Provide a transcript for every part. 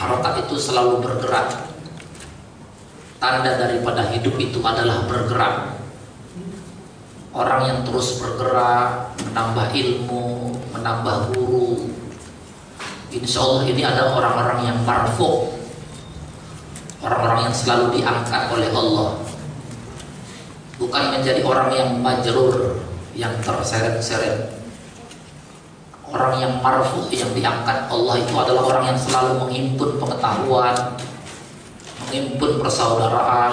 Harokat itu selalu bergerak. Tanda daripada hidup itu adalah bergerak. Orang yang terus bergerak, menambah ilmu, menambah guru. Insya Allah ini ada orang-orang yang marfu, orang-orang yang selalu diangkat oleh Allah. Bukan menjadi orang yang majrur, yang terseret-seret orang yang marfu yang diangkat Allah itu adalah orang yang selalu menghimpun pengetahuan, menghimpun persaudaraan,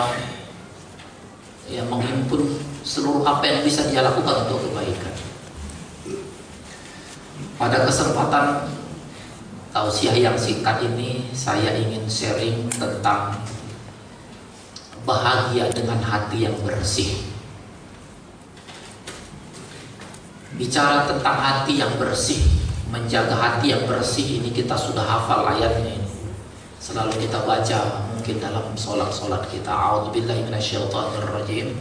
ya menghimpun seluruh apa yang bisa dia lakukan untuk kebaikan. Pada kesempatan tausiah yang singkat ini saya ingin sharing tentang bahagia dengan hati yang bersih. Bicara tentang hati yang bersih, menjaga hati yang bersih ini kita sudah hafal ayatnya ini. Selalu kita baca mungkin dalam sholat-sholat kita. A'udzubillahi minasyaitonirrajim.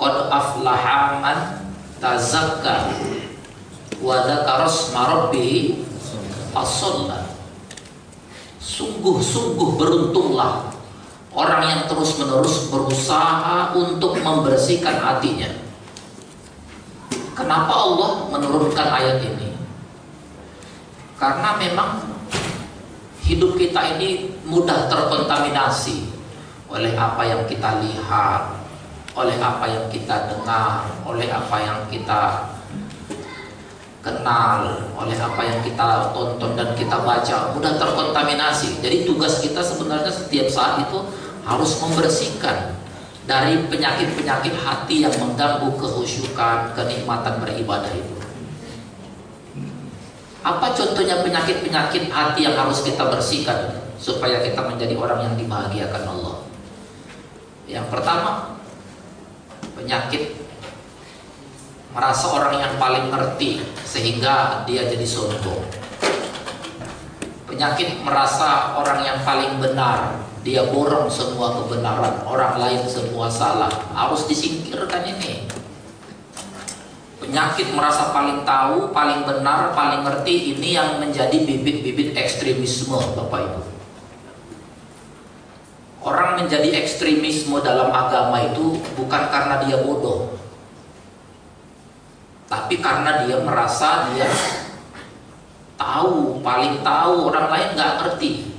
Qad aflaha man tazakka wa dzakara rabbih Sungguh-sungguh beruntunglah orang yang terus-menerus berusaha untuk membersihkan hatinya Kenapa Allah menurunkan ayat ini? Karena memang hidup kita ini mudah terkontaminasi oleh apa yang kita lihat, oleh apa yang kita dengar, oleh apa yang kita kenal, oleh apa yang kita tonton dan kita baca, mudah terkontaminasi. Jadi tugas kita sebenarnya setiap saat itu harus membersihkan dari penyakit-penyakit hati yang mengganggu kehusyukan, kenikmatan beribadah itu. Apa contohnya penyakit-penyakit hati yang harus kita bersihkan supaya kita menjadi orang yang dibahagiakan Allah? Yang pertama, penyakit merasa orang yang paling ngerti sehingga dia jadi sombong. Penyakit merasa orang yang paling benar. Dia borong semua kebenaran. Orang lain semua salah. Harus disingkirkan ini. Penyakit merasa paling tahu paling benar paling ngerti ini yang menjadi bibit-bibit ekstremisme Bapak Ibu. Orang menjadi ekstremisme dalam agama itu bukan karena dia bodoh tapi karena dia merasa dia tahu paling tahu orang lain nggak ngerti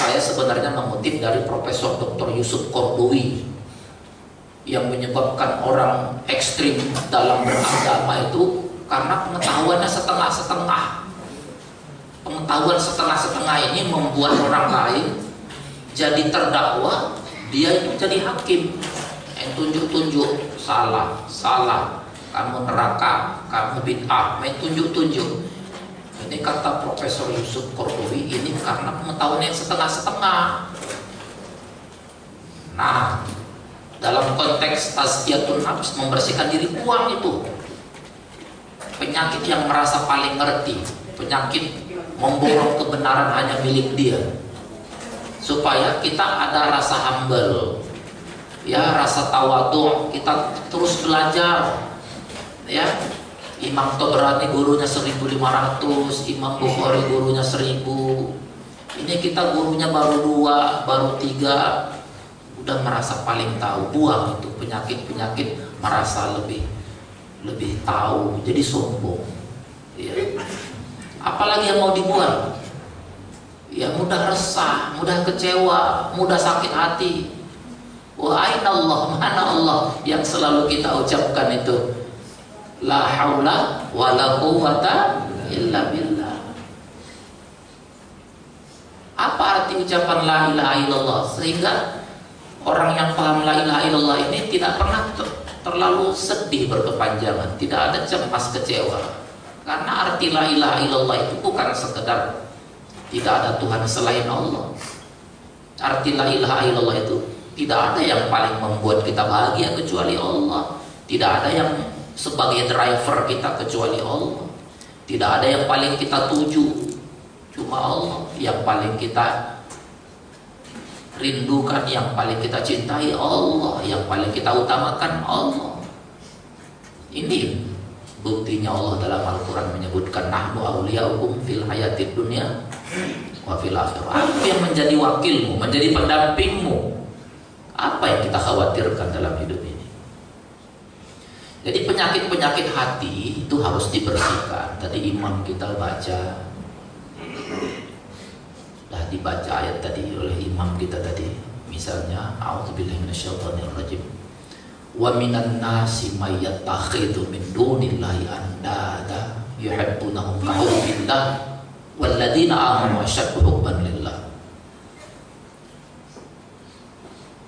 saya sebenarnya mengutip dari Profesor Dr. Yusuf Kordowi yang menyebabkan orang ekstrim dalam beragama itu karena pengetahuannya setengah-setengah. Pengetahuan setengah-setengah ini membuat orang lain jadi terdakwa, dia itu jadi hakim. Yang tunjuk-tunjuk salah, salah, kamu neraka, kamu bid'ah, main tunjuk-tunjuk ini kata Profesor Yusuf Kordowi ini karena pengetahuan yang setengah-setengah. Nah, dalam konteks tazkiyatun nafs membersihkan diri buang itu. Penyakit yang merasa paling ngerti, penyakit memborong kebenaran hanya milik dia. Supaya kita ada rasa humble. Ya, rasa tawadu, kita terus belajar. Ya, Imam Tobrani gurunya 1500 Imam Bukhari gurunya 1000 ini kita gurunya baru dua baru tiga. Udah merasa paling tahu buang itu penyakit-penyakit merasa lebih lebih tahu jadi sombong ya. apalagi yang mau dibuang? Ya mudah resah mudah kecewa mudah sakit hati. Wa Allah mana Allah yang selalu kita ucapkan itu la haula wala quwata illa billah. Apa arti ucapan la ilaha illallah? Sehingga orang yang paham la ilaha illallah ini tidak pernah terlalu sedih berkepanjangan, tidak ada cemas kecewa. Karena arti la ilaha illallah itu bukan sekedar tidak ada Tuhan selain Allah. Arti la ilaha illallah itu tidak ada yang paling membuat kita bahagia kecuali Allah. Tidak ada yang sebagai driver kita kecuali Allah. Tidak ada yang paling kita tuju, cuma Allah yang paling kita rindukan, yang paling kita cintai Allah, yang paling kita utamakan Allah. Ini Buktinya Allah dalam Al-Quran menyebutkan Nahnu awliyaukum fil hayatid dunia wa fil akhirah. Apa yang menjadi wakilmu, menjadi pendampingmu? Apa yang kita khawatirkan dalam hidup ini? Jadi penyakit-penyakit hati itu harus dibersihkan. Tadi imam kita baca Dah dibaca ayat tadi oleh imam kita tadi. Misalnya, minasyaitonirrajim wa minan nasi may yattakhidhu min dunillahi andada yuhibbunahum ka hubbillah walladzina amanu asyaddu hubban lillah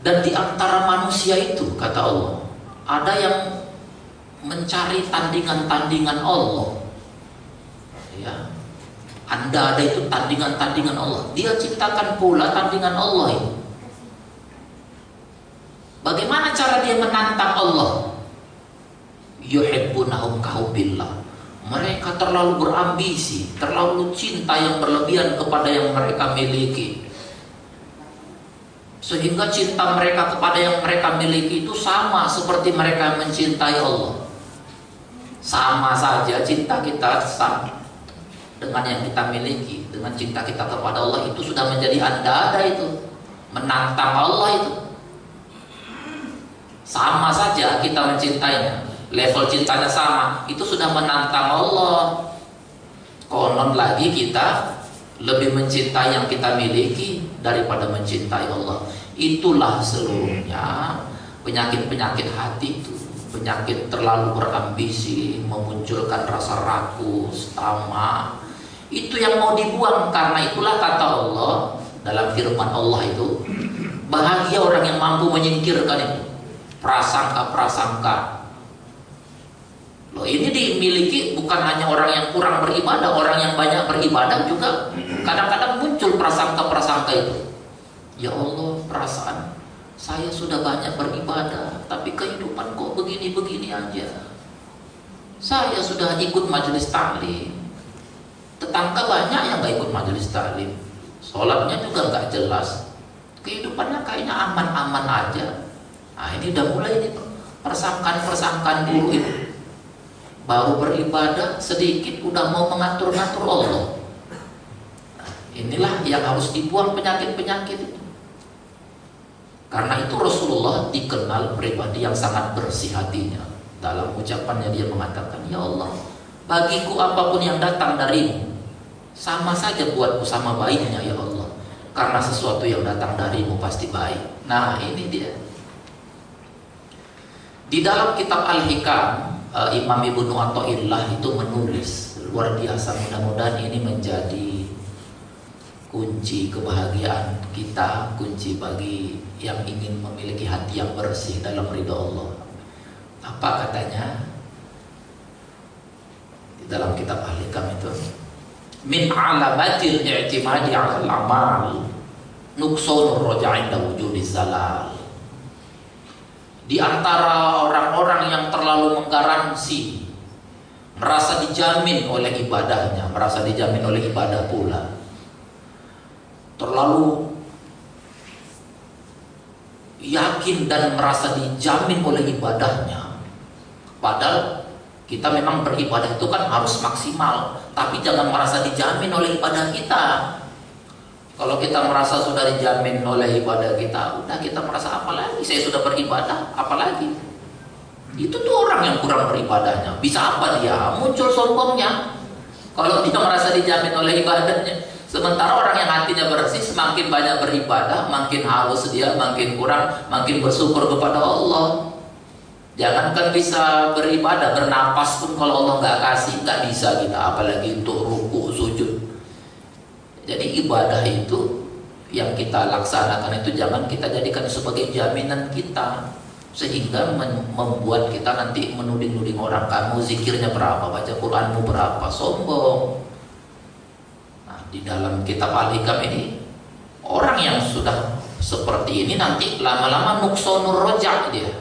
dan di antara manusia itu kata Allah ada yang mencari tandingan-tandingan Allah ya anda ada itu tandingan-tandingan Allah dia ciptakan pula tandingan Allah Bagaimana cara dia menantang Allah? Yuhibbunahum kahubillah. Mereka terlalu berambisi, terlalu cinta yang berlebihan kepada yang mereka miliki. Sehingga cinta mereka kepada yang mereka miliki itu sama seperti mereka mencintai Allah. Sama saja cinta kita sama dengan yang kita miliki, dengan cinta kita kepada Allah itu sudah menjadi anda-ada itu. Menantang Allah itu. Sama saja kita mencintainya. Level cintanya sama. Itu sudah menantang Allah. Konon lagi kita lebih mencintai yang kita miliki daripada mencintai Allah. Itulah seluruhnya penyakit-penyakit hati itu. Penyakit terlalu berambisi, memunculkan rasa rakus, tamak. Itu yang mau dibuang karena itulah kata Allah dalam firman Allah itu bahagia orang yang mampu menyingkirkan itu prasangka-prasangka. Loh ini dimiliki bukan hanya orang yang kurang beribadah, orang yang banyak beribadah juga kadang-kadang muncul prasangka-prasangka itu. Ya Allah, perasaan saya sudah banyak beribadah, tapi kehidupan kok begini-begini aja. Saya sudah ikut majelis taklim. Tetangga banyak yang gak ikut majelis taklim. Sholatnya juga nggak jelas. Kehidupannya kayaknya aman-aman aja. Nah ini udah mulai ini persangkaan-persangkaan dulu itu. Baru beribadah sedikit udah mau mengatur-ngatur Allah. Nah, inilah yang harus dibuang penyakit-penyakit itu. Karena itu Rasulullah dikenal pribadi yang sangat bersih hatinya. Dalam ucapannya dia mengatakan, Ya Allah, bagiku apa pun yang datang darimu, sama saja buatku sama baiknya ya Allah. Karena sesuatu yang datang darimu pasti baik. Nah ini dia. Di dalam kitab Al-Hikam, uh, Imam Ibnu Athaillah itu menulis luar biasa mudah-mudahan ini menjadi kunci kebahagiaan kita, kunci bagi yang ingin memiliki hati yang bersih dalam ridho Allah. Apa katanya? Di dalam kitab Al-Hikam itu min alamatil i'timadi 'ala al-amal nuqsanur raja' inda wujudi zalal di antara orang-orang yang terlalu menggaransi merasa dijamin oleh ibadahnya, merasa dijamin oleh ibadah pula. Terlalu yakin dan merasa dijamin oleh ibadahnya. Padahal kita memang beribadah itu kan harus maksimal, tapi jangan merasa dijamin oleh ibadah kita. Kalau kita merasa sudah dijamin oleh ibadah kita, udah kita merasa apa lagi? Saya sudah beribadah, apalagi? Itu tuh orang yang kurang beribadahnya. Bisa apa dia? Muncul sombongnya. Kalau dia merasa dijamin oleh ibadahnya. Sementara orang yang hatinya bersih semakin banyak beribadah, makin halus dia, makin kurang, makin bersyukur kepada Allah. Jangankan bisa beribadah, bernapas pun kalau Allah nggak kasih, nggak bisa kita. Apalagi untuk ruku, sujud. Jadi ibadah itu yang kita laksanakan itu jangan kita jadikan sebagai jaminan kita sehingga membuat kita nanti menuding-nuding orang kamu zikirnya berapa, baca Quranmu berapa, sombong. Di dalam kitab Al-Hikam ini orang yang sudah seperti ini nanti lama-lama nuksonur rojak dia.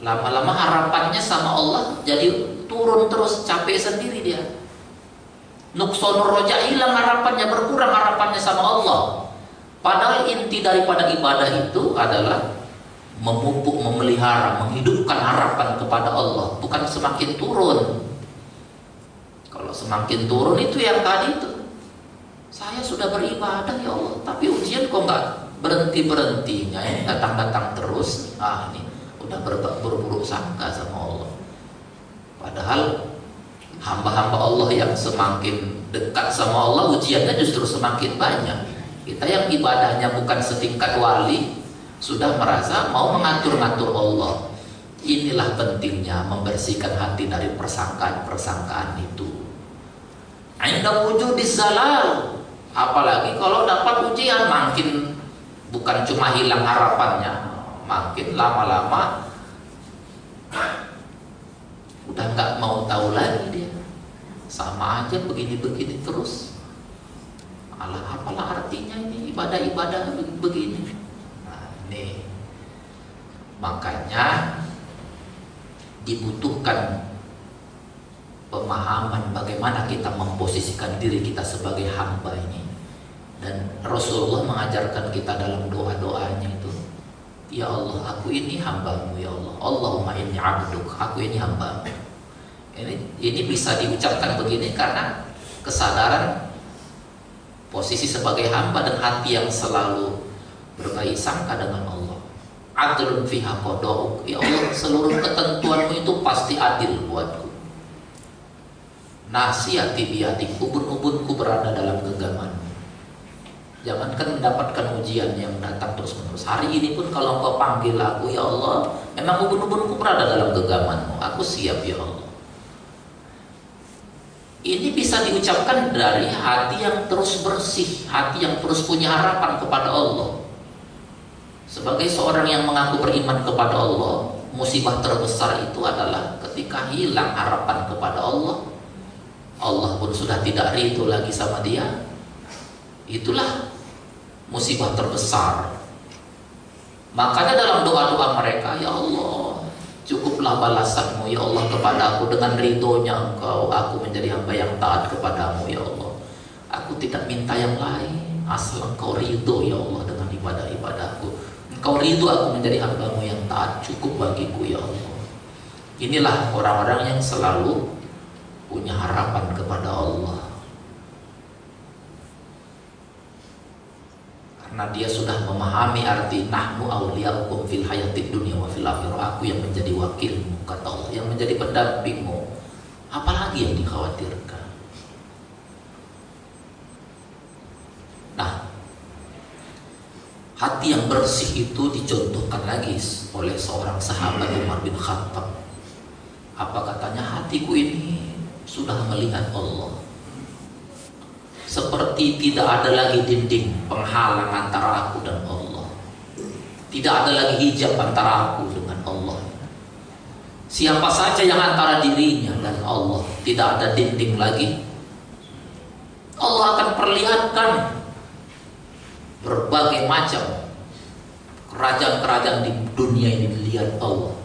Lama-lama harapannya sama Allah jadi turun terus capek sendiri dia. Nuksonur roja hilang harapannya, berkurang harapannya sama Allah. Padahal inti daripada ibadah itu adalah memupuk, memelihara, menghidupkan harapan kepada Allah, bukan semakin turun. Kalau semakin turun itu yang tadi itu. Saya sudah beribadah ya Allah, tapi ujian kok nggak berhenti berhentinya ini datang-datang terus. Ah ini udah berburuk sangka sama Allah. Padahal hamba-hamba Allah yang semakin dekat sama Allah ujiannya justru semakin banyak. Kita yang ibadahnya bukan setingkat wali sudah merasa mau mengatur-ngatur Allah. Inilah pentingnya membersihkan hati dari persangkaan-persangkaan itu. Anda wujud di. Apalagi kalau dapat ujian makin bukan cuma hilang harapannya, makin lama-lama udah nggak mau tahu lagi dia. Sama aja begini-begini terus. Alah apalah artinya ini ibadah-ibadah begini. Nah, ini makanya dibutuhkan pemahaman bagaimana kita memposisikan diri kita sebagai hamba ini. Dan Rasulullah mengajarkan kita dalam doa-doanya itu Ya Allah aku ini hambamu ya Allah. Allahumma inni abduk aku ini hambamu. Ini, ini bisa diucapkan begini karena kesadaran posisi sebagai hamba dan hati yang selalu berbaik sangka dengan Allah. Adlun fiha qada'uk. Ya Allah seluruh ketentuanmu itu pasti adil buatku Nasihati biatik ubun-ubunku berada dalam genggaman. Jangankan mendapatkan ujian yang datang terus-menerus. Hari ini pun kalau engkau panggil aku Ya Allah Memang ubun-ubunku berada dalam genggamanmu. Aku siap ya Allah. Ini bisa diucapkan dari hati yang terus bersih Hati yang terus punya harapan kepada Allah. Sebagai seorang yang mengaku beriman kepada Allah Musibah terbesar itu adalah ketika hilang harapan kepada Allah Allah pun sudah tidak ridho lagi sama dia. Itulah musibah terbesar. Makanya dalam doa-doa mereka ya Allah cukuplah balasanmu ya Allah kepada aku dengan ridhonya engkau aku menjadi hamba yang taat kepadamu ya Allah. Aku tidak minta yang lain. Asal engkau ridho ya Allah dengan ibadah-ibadahku. Engkau ridho aku menjadi hambamu yang taat cukup bagiku ya Allah. Inilah orang-orang yang selalu punya harapan kepada Allah. Karena dia sudah memahami arti nahnu awliyaukum fil hayatid dunia wa fil akhirah. Aku yang menjadi wakilmu kata Allah yang menjadi pendampingmu. Apalagi yang dikhawatirkan? Nah hati yang bersih itu dicontohkan lagi oleh seorang sahabat Umar bin Khattab. Apa katanya? Hatiku ini sudah melihat Allah. Seperti tidak ada lagi dinding penghalang antara aku dan Allah. Tidak ada lagi hijab antara aku dengan Allah. Siapa saja yang antara dirinya dan Allah tidak ada dinding lagi. Allah akan perlihatkan berbagai macam kerajaan-kerajaan di dunia ini dilihat Allah.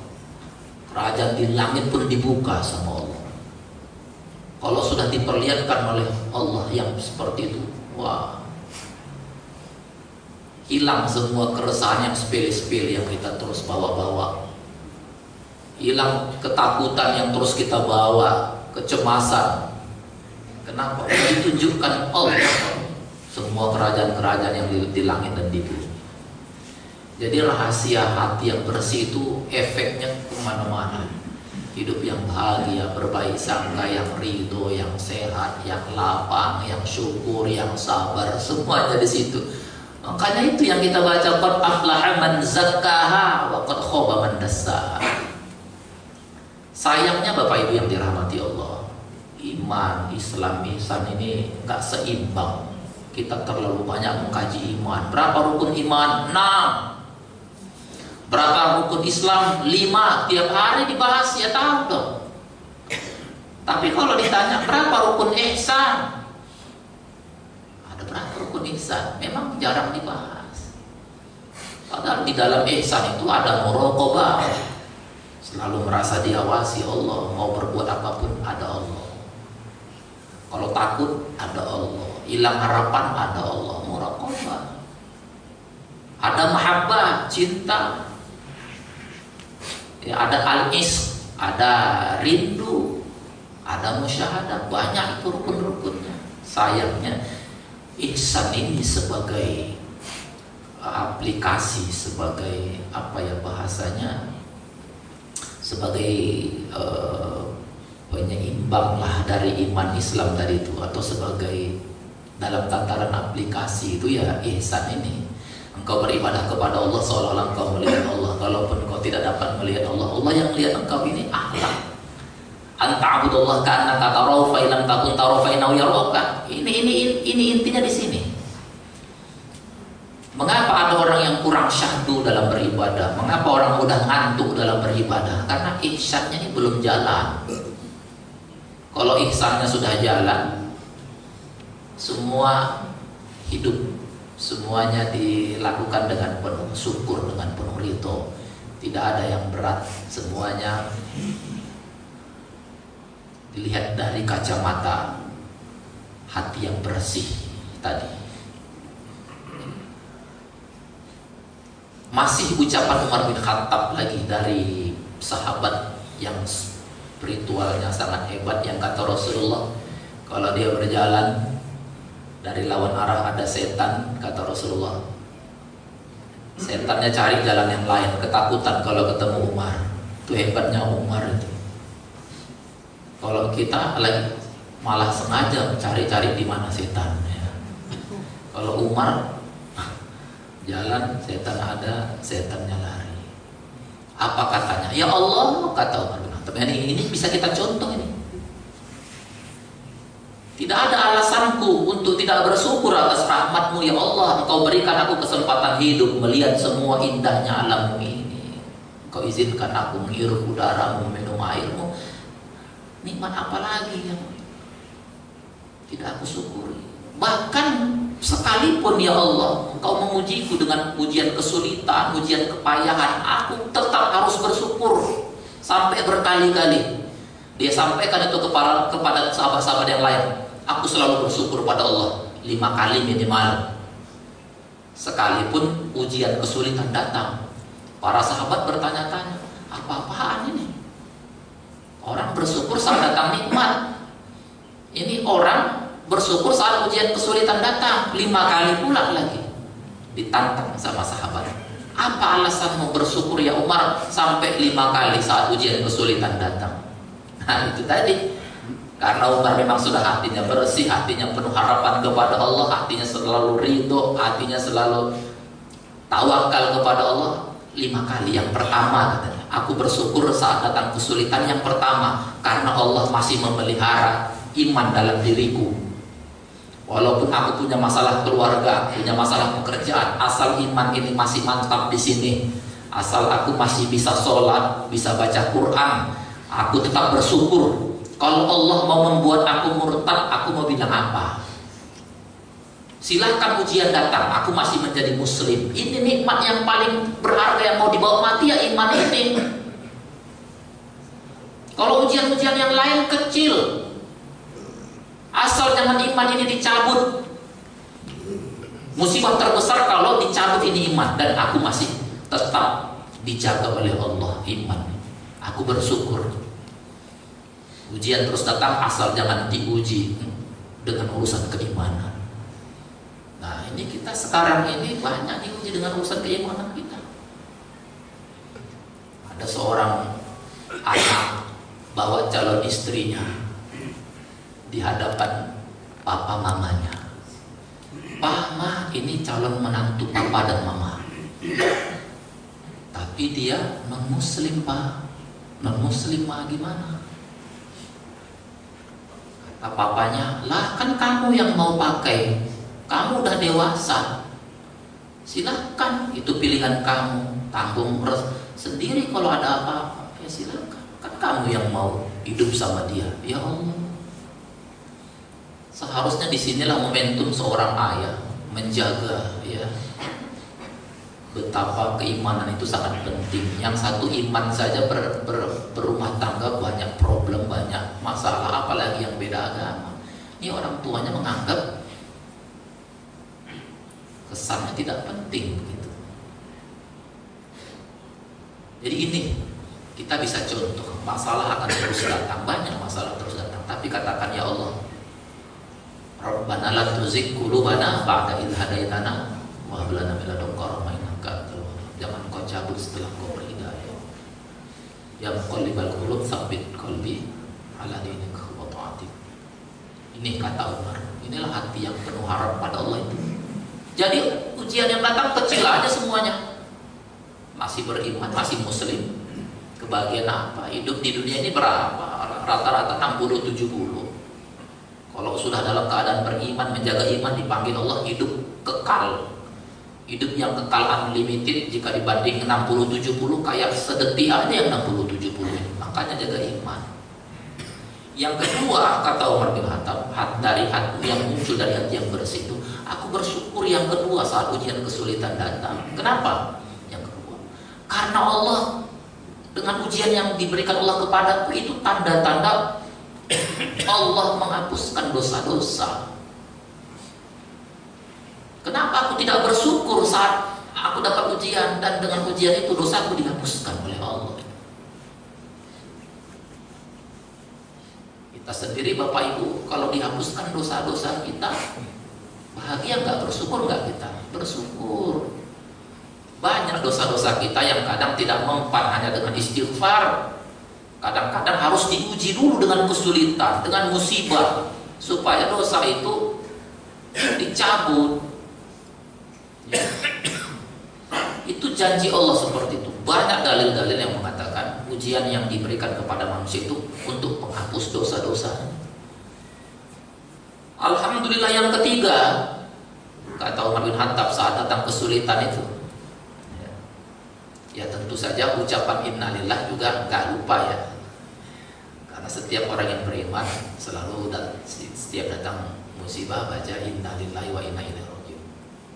Kerajaan di langit pun dibuka sama Allah kalau sudah diperlihatkan oleh Allah yang seperti itu, wah, hilang semua keresahan yang sepele-sepele yang kita terus bawa-bawa. Hilang ketakutan yang terus kita bawa, kecemasan. Kenapa? Ditunjukkan Allah semua kerajaan-kerajaan yang di, langit dan di bumi. Jadi rahasia hati yang bersih itu efeknya ke mana-mana hidup yang bahagia, berbaik sangka, yang ridho, yang sehat, yang lapang, yang syukur, yang sabar, semuanya di situ. Makanya itu yang kita baca qad aflaha man zakkaha wa qad khaba man dassaha. Sayangnya Bapak Ibu yang dirahmati Allah, iman, Islam, ihsan ini enggak seimbang. Kita terlalu banyak mengkaji iman. Berapa rukun iman? 6. Berapa rukun Islam? Lima. Tiap hari dibahas, ya tahu dong. Tapi kalau ditanya berapa rukun ihsan? Ada berapa rukun ihsan? Memang jarang dibahas. Padahal di dalam ihsan itu ada muraqabah. Selalu merasa diawasi Allah, mau berbuat apa pun ada Allah. Kalau takut ada Allah, hilang harapan ada Allah, muraqabah. Ada mahabbah, cinta, ya, ada al-is, ada rindu, ada musyahadah, banyak itu rukun-rukunnya. Sayangnya ihsan ini sebagai aplikasi sebagai apa ya bahasanya? Sebagai uh, penyeimbang lah dari iman Islam tadi itu atau sebagai dalam tataran aplikasi itu ya ihsan ini engkau beribadah kepada Allah seolah-olah engkau melihat Allah kalaupun engkau tidak dapat melihat Allah Allah yang melihat engkau ini akhlak anta'budullah karena kata fa ilam takun taraw fa yaraka ini ini ini intinya di sini Mengapa ada orang yang kurang syahdu dalam beribadah? Mengapa orang mudah ngantuk dalam beribadah? Karena ihsannya ini belum jalan. Kalau ihsannya sudah jalan, semua hidup semuanya dilakukan dengan penuh syukur, dengan penuh rito. Tidak ada yang berat, semuanya dilihat dari kacamata hati yang bersih tadi. Masih ucapan Umar bin Khattab lagi dari sahabat yang spiritualnya sangat hebat yang kata Rasulullah kalau dia berjalan dari lawan arah ada setan kata Rasulullah. Setannya cari jalan yang lain ketakutan kalau ketemu Umar. Itu hebatnya Umar itu. Kalau kita lagi malah sengaja cari-cari di mana setan ya. kalau Umar jalan setan ada setannya lari. Apa katanya? Ya Allah kata Umar. Khattab ini, ini bisa kita contoh ini tidak ada alasanku untuk tidak bersyukur atas rahmatmu ya Allah. Engkau berikan aku kesempatan hidup Melihat semua indahnya alammu ini. Engkau izinkan aku menghirup udaramu Minum airmu. Nikmat apa lagi yang Tidak aku syukuri? Bahkan sekalipun ya Allah Engkau mengujiku dengan ujian kesulitan, ujian kepayahan Aku tetap harus bersyukur Sampai berkali-kali. Dia sampaikan itu kepada kepada sahabat-sahabat yang lain Aku selalu bersyukur pada Allah Lima kali minimal. Sekalipun ujian kesulitan datang Para sahabat bertanya-tanya Apa-apaan ini? Orang bersyukur saat datang nikmat. Ini orang bersyukur saat ujian kesulitan datang lima kali pula lagi ditantang sama sahabat. Apa alasanmu bersyukur ya Umar sampai lima kali saat ujian kesulitan datang? Nah itu tadi karena Umar memang sudah hatinya bersih hatinya penuh harapan kepada Allah hatinya selalu ridho hatinya selalu tawakal kepada Allah. Lima kali. Yang pertama katanya aku bersyukur saat datang kesulitan yang pertama karena Allah masih memelihara iman dalam diriku. Walaupun aku punya masalah keluarga, punya masalah pekerjaan, asal iman ini masih mantap di sini, asal aku masih bisa sholat, bisa baca Quran, aku tetap bersyukur. Kalau Allah mau membuat aku murtad, aku mau bilang apa? Silahkan ujian datang, aku masih menjadi muslim. Ini nikmat yang paling berharga yang mau dibawa mati ya iman ini. Kalau ujian-ujian yang lain kecil, Asal jangan iman ini dicabut. Musibah terbesar kalau dicabut ini iman dan aku masih tetap dijaga oleh Allah iman. Aku bersyukur. Ujian terus datang asal jangan diuji dengan urusan keimanan. Nah ini kita sekarang ini banyak diuji dengan urusan keimanan kita. Ada seorang anak bawa calon istrinya di hadapan papa mamanya. Pak, ma, ini calon menantu papa dan mama. Tapi dia non muslim pak, non muslim gimana? Kata papanya, lah kan kamu yang mau pakai, kamu udah dewasa. Silahkan, itu pilihan kamu. Tanggung sendiri kalau ada apa-apa, ya silahkan. Kan kamu yang mau hidup sama dia. Ya Allah, Seharusnya di sinilah momentum seorang ayah menjaga ya betapa keimanan itu sangat penting. Yang satu iman saja ber, ber, berumah tangga banyak problem, banyak masalah, apalagi yang beda agama. Ini orang tuanya menganggap kesannya tidak penting gitu. Jadi ini kita bisa contoh masalah akan terus datang, banyak masalah terus datang tapi katakan ya Allah Rabbana la tuzigh qulubana ba'da idh hadaitana wa hab lana min ladunka Jangan kau cabut setelah kau berhidayah. Ya muqallibal qulub tsabbit qalbi ala dinika wa ta'atik. Ini kata Umar. Inilah hati yang penuh harap pada Allah itu. Jadi ujian yang datang kecil aja semuanya. Masih beriman, masih muslim. Kebahagiaan apa? Hidup di dunia ini berapa? Rata-rata 60 70. Kalau sudah dalam keadaan beriman, menjaga iman dipanggil Allah hidup kekal. Hidup yang kekal unlimited jika dibanding 60 70 kayak sedetik aja yang 60 70 ini. Makanya jaga iman. Yang kedua kata Umar bin Khattab dari hati yang muncul dari hati yang bersih itu, aku bersyukur yang kedua saat ujian kesulitan datang. Kenapa? Yang kedua, karena Allah dengan ujian yang diberikan Allah kepadaku itu tanda-tanda Allah menghapuskan dosa-dosa. Kenapa aku tidak bersyukur saat aku dapat ujian dan dengan ujian itu dosaku dihapuskan oleh Allah? Kita sendiri Bapak Ibu kalau dihapuskan dosa-dosa kita bahagia nggak bersyukur nggak kita? Bersyukur. Banyak dosa-dosa kita yang kadang tidak mempan hanya dengan istighfar, Kadang-kadang harus diuji dulu dengan kesulitan, dengan musibah supaya dosa itu dicabut. Itu janji Allah seperti itu. Banyak dalil-dalil yang mengatakan ujian yang diberikan kepada manusia itu untuk menghapus dosa-dosa. Alhamdulillah yang ketiga kata Umar bin Khattab saat datang kesulitan itu ya, tentu saja ucapan innalillah juga nggak lupa ya karena setiap orang yang beriman selalu dan setiap datang musibah baca innalillahi wa inna ilaihi.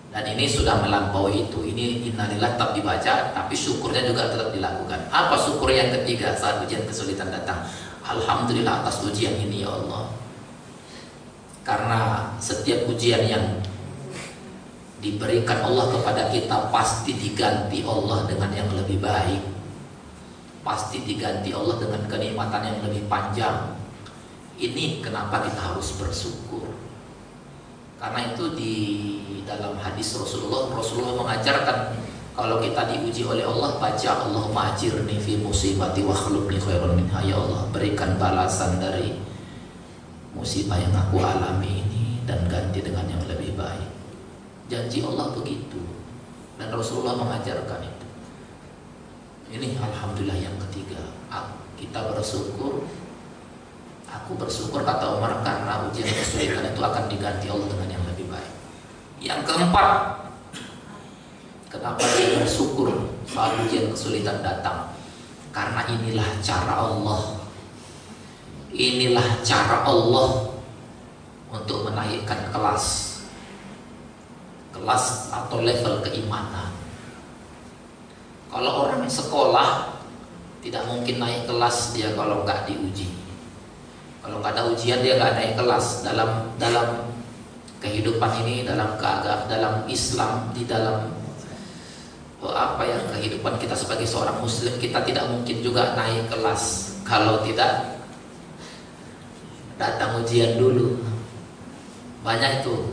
Dan ini sudah melampaui itu. Ini innalillah tetap dibaca tapi syukurnya juga tetap dilakukan. Apa syukur yang ketiga saat ujian kesulitan datang? Alhamdulillah atas ujian ini ya Allah. Karena setiap ujian yang diberikan Allah kepada kita pasti diganti Allah dengan yang lebih baik pasti diganti Allah dengan kenikmatan yang lebih panjang. Ini kenapa kita harus bersyukur. Karena itu di dalam hadis Rasulullah, Rasulullah mengajarkan kalau kita diuji oleh Allah baca Allahumma ajirni fi musibati wa khulubni khairan minha ya Allah berikan balasan dari musibah yang aku alami ini dan ganti dengan yang lebih baik. Janji Allah begitu dan Rasulullah mengajarkan itu. Ini alhamdulillah yang ketiga. Kita bersyukur. Aku bersyukur kata Umar karena ujian kesulitan itu akan diganti Allah dengan yang lebih baik. Yang keempat, kenapa dia bersyukur saat ujian kesulitan datang? Karena inilah cara Allah. Inilah cara Allah untuk menaikkan kelas kelas atau level keimanan kalau orang sekolah tidak mungkin naik kelas dia kalau nggak diuji. Kalau nggak ada ujian dia nggak naik kelas dalam dalam kehidupan ini dalam keagam dalam Islam di dalam oh, apa yang kehidupan kita sebagai seorang Muslim kita tidak mungkin juga naik kelas. Kalau tidak datang ujian dulu. Banyak itu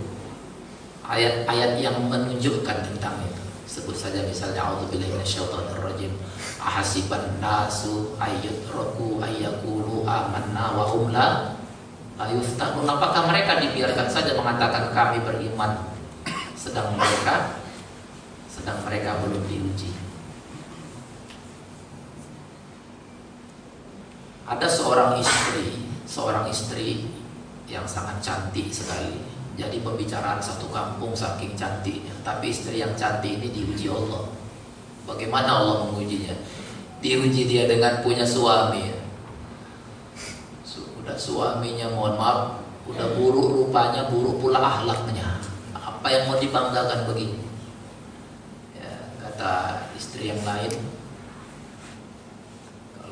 ayat-ayat yang menunjukkan tentang itu. Sebut saja misalnya auzubillahi minasyaitonir rajim ahasiban nasu ayyutraku ayyakulu amanna wa hum la apakah mereka dibiarkan saja mengatakan kami beriman sedang mereka sedang mereka belum diuji ada seorang istri seorang istri yang sangat cantik sekali jadi pembicaraan satu kampung saking cantiknya. Tapi istri yang cantik ini diuji Allah. Bagaimana Allah mengujinya? Diuji dia dengan punya suami. Suaminya mohon maaf, udah buruk rupanya, buruk pula ahlaknya. Apa yang mau dibanggakan begini? Ya, kata istri yang lain,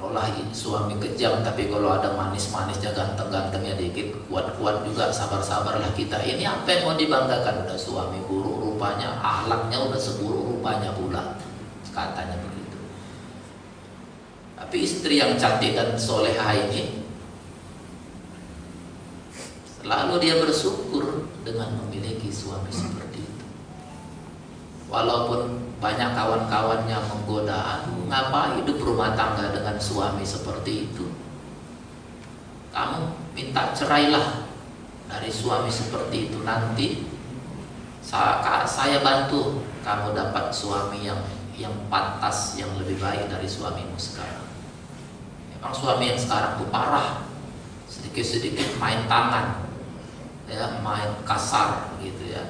kalau lah suami kejam tapi kalau ada manis-manisnya ganteng-gantengnya dikit kuat-kuat juga sabar-sabarlah kita ini apa yang mau dibanggakan udah suami buruk rupanya ahlaknya udah seburuk rupanya pula katanya begitu tapi istri yang cantik dan soleha ini Lalu dia bersyukur dengan memiliki suami seperti itu. Walaupun banyak kawan-kawannya menggoda, ngapa hidup rumah tangga dengan suami seperti itu? Kamu minta cerailah dari suami seperti itu nanti saya bantu kamu dapat suami yang yang pantas yang lebih baik dari suamimu sekarang. Memang suami yang sekarang tuh parah, sedikit-sedikit main tangan, ya main kasar gitu ya,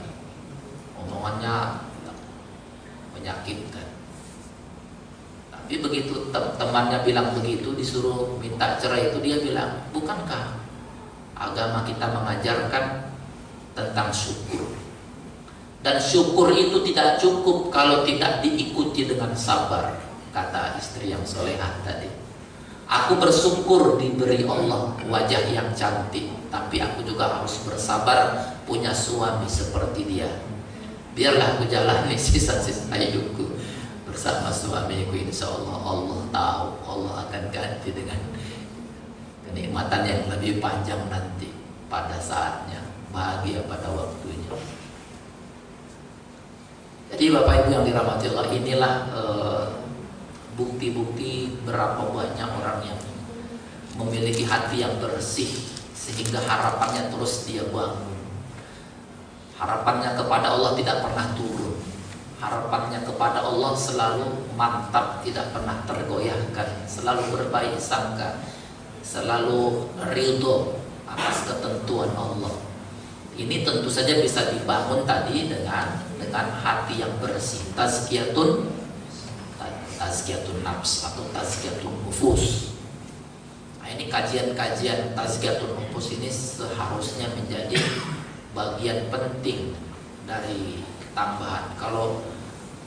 omongannya menyakitkan. Tapi begitu temannya bilang begitu, disuruh minta cerai itu dia bilang, bukankah agama kita mengajarkan tentang syukur? Dan syukur itu tidak cukup kalau tidak diikuti dengan sabar, kata istri yang solehah tadi. Aku bersyukur diberi Allah wajah yang cantik, tapi aku juga harus bersabar punya suami seperti dia. Biarlah aku jalani sisa-sisa hidupku bersama suamiku insya Allah Allah tahu Allah akan ganti dengan kenikmatan yang lebih panjang nanti pada saatnya bahagia pada waktunya jadi Bapak Ibu yang dirahmati Allah, inilah eh, bukti-bukti berapa banyak orang yang memiliki hati yang bersih sehingga harapannya terus dia bangun. Harapannya kepada Allah tidak pernah turun. Harapannya kepada Allah selalu mantap, tidak pernah tergoyahkan, selalu berbaik sangka, selalu ridho atas ketentuan Allah. Ini tentu saja bisa dibangun tadi dengan dengan hati yang bersih tazkiyatun tazkiyatun nafs atau tazkiyatun nufus nah ini kajian-kajian tazkiyatun nufus ini seharusnya menjadi bagian penting dari tambahan kalau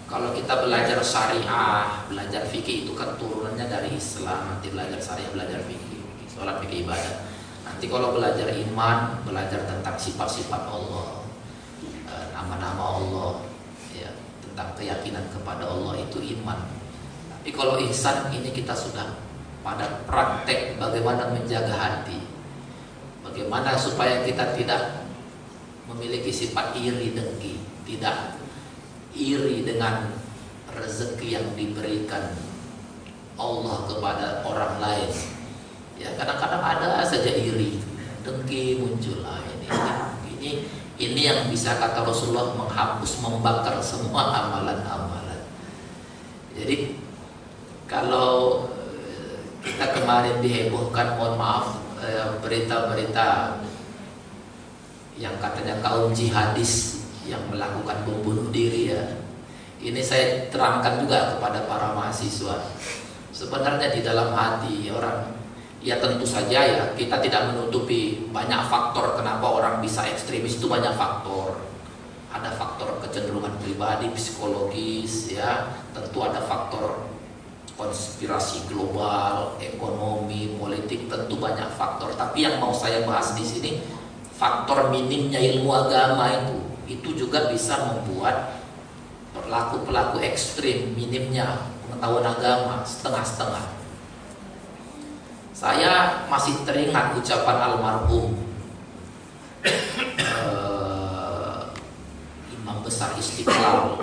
kalau kita belajar syariah, belajar fikih itu kan turunannya dari Islam. Nanti belajar syariah, belajar fikih, sholat fikih ibadah. Nanti kalau belajar iman, belajar tentang sifat-sifat Allah, nama-nama Allah ya tentang keyakinan kepada Allah itu iman kalau ihsan ini kita sudah pada praktek bagaimana menjaga hati. Bagaimana supaya kita tidak memiliki sifat iri dengki tidak iri dengan rezeki yang diberikan Allah kepada orang lain. Ya kadang-kadang ada saja iri dengki muncul. Lah ini ini ini yang bisa kata Rasulullah menghapus, membakar semua amalan-amalan. Jadi kalau eh, kita kemarin dihebohkan, mohon maaf, eh, berita-berita yang katanya kaum jihadis yang melakukan bom diri ya. Ini saya terangkan juga kepada para mahasiswa. Sebenarnya di dalam hati orang Ya tentu saja ya kita tidak menutupi banyak faktor kenapa orang bisa ekstremis itu banyak faktor. Ada faktor kecenderungan pribadi, psikologis ya, tentu ada faktor konspirasi global, ekonomi, politik, tentu banyak faktor. Tapi yang mau saya bahas di sini faktor minimnya ilmu agama itu itu juga bisa membuat pelaku-pelaku ekstrim minimnya pengetahuan agama setengah-setengah saya masih teringat ucapan almarhum uh, Imam Besar Istiqlal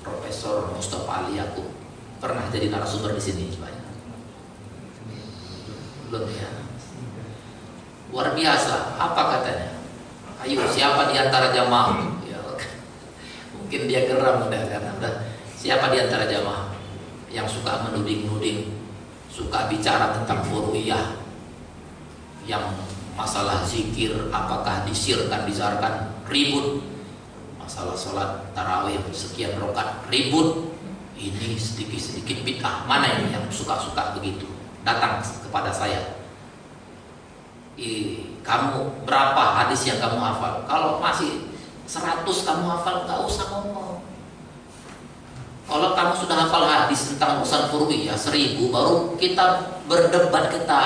Profesor Mustafa Ali Yaakob pernah jadi narasumber di sini banyak. Belum ya. Luar biasa. Apa katanya? Ayo siapa di antara jamaah? Ya, mungkin dia geram udah karena udah siapa di antara jamaah yang suka menuding-nuding suka bicara tentang furu'iyah yang masalah zikir apakah disirkan disarkan ribut masalah sholat tarawih sekian rokat ribut ini sedikit-sedikit bid'ah mana ini yang suka-suka begitu? Datang kepada saya. Kamu berapa hadis yang kamu hafal? Kalau masih 100 kamu hafal nggak usah ngomong. Kalau kamu sudah hafal hadis tentang urusan furwi ya seribu baru kita berdebat kita.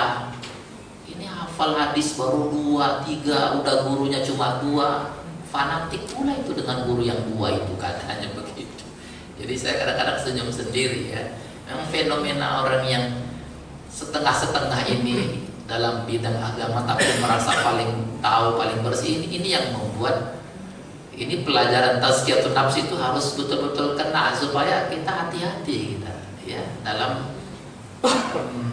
Ini hafal hadis baru dua tiga udah gurunya cuma dua. Fanatik pula itu dengan guru yang dua itu katanya. Jadi saya kadang-kadang senyum sendiri ya. Memang fenomena orang yang setengah-setengah ini dalam bidang agama tapi merasa paling tahu paling bersih ini ini yang membuat ini pelajaran tazkiyatun nafs itu harus betul-betul kena supaya kita hati-hati kita ya dalam hmm,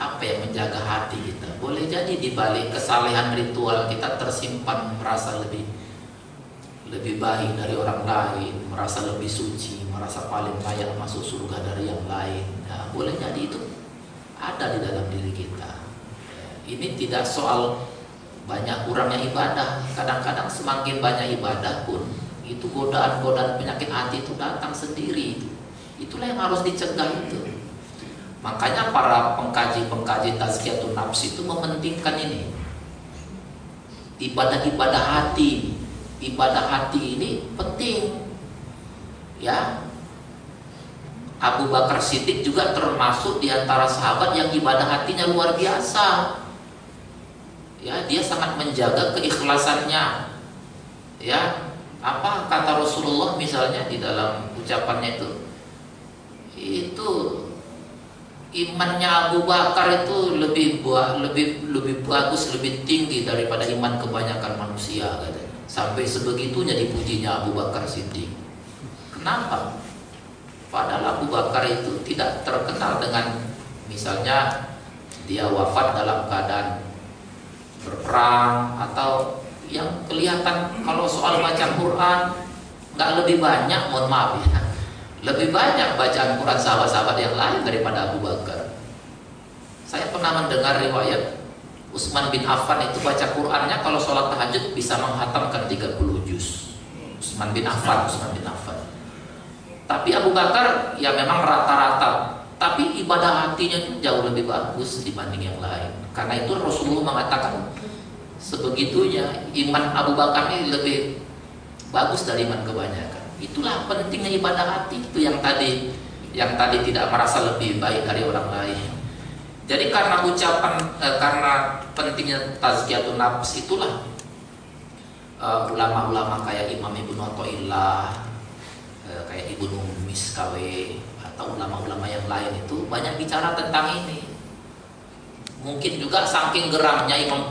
apa yang menjaga hati kita boleh jadi di balik kesalehan ritual kita tersimpan merasa lebih lebih baik dari orang lain merasa lebih suci merasa paling layak masuk surga dari yang lain. Nah, boleh jadi itu ada di dalam diri kita. Ini tidak soal banyak kurangnya ibadah. Kadang-kadang semakin banyak ibadah pun itu godaan-godaan penyakit hati itu datang sendiri. Itulah yang harus dicegah itu. Makanya para pengkaji-pengkaji tazkiyatun nafs itu mementingkan ini. Ibadah-ibadah hati. Ibadah hati ini penting. Ya Abu Bakar Siddiq juga termasuk di antara sahabat yang ibadah hatinya luar biasa. Ya dia sangat menjaga keikhlasannya. Ya apa kata Rasulullah misalnya di dalam ucapannya itu? Itu imannya Abu Bakar itu lebih buah, lebih lebih bagus lebih tinggi daripada iman kebanyakan manusia katanya. Sampai sebegitunya dipujinya Abu Bakar Siddiq. Kenapa padahal Abu Bakar itu tidak terkenal dengan misalnya dia wafat dalam keadaan berperang atau yang kelihatan kalau soal baca Quran nggak lebih banyak mohon maaf ya lebih banyak bacaan Quran sahabat-sahabat yang lain daripada Abu Bakar. Saya pernah mendengar riwayat Utsman bin Affan itu baca Qurannya kalau sholat tahajud bisa menghatamkan 30 juz. Utsman bin Affan Utsman bin Affan tapi Abu Bakar ya memang rata-rata tapi ibadah hatinya jauh lebih bagus dibanding yang lain karena itu Rasulullah mengatakan sebegitunya iman Abu Bakar ini lebih bagus dari iman kebanyakan. Itulah pentingnya ibadah hati itu yang tadi yang tadi tidak merasa lebih baik dari orang lain. Jadi karena ucapan eh, karena pentingnya tazkiyatun nafs itulah eh, ulama-ulama uh, kayak Imam Ibnu Athaillah, uh, kayak Ibnu Miskawe atau ulama-ulama yang lain itu banyak bicara tentang ini. Mungkin juga saking geramnya Imam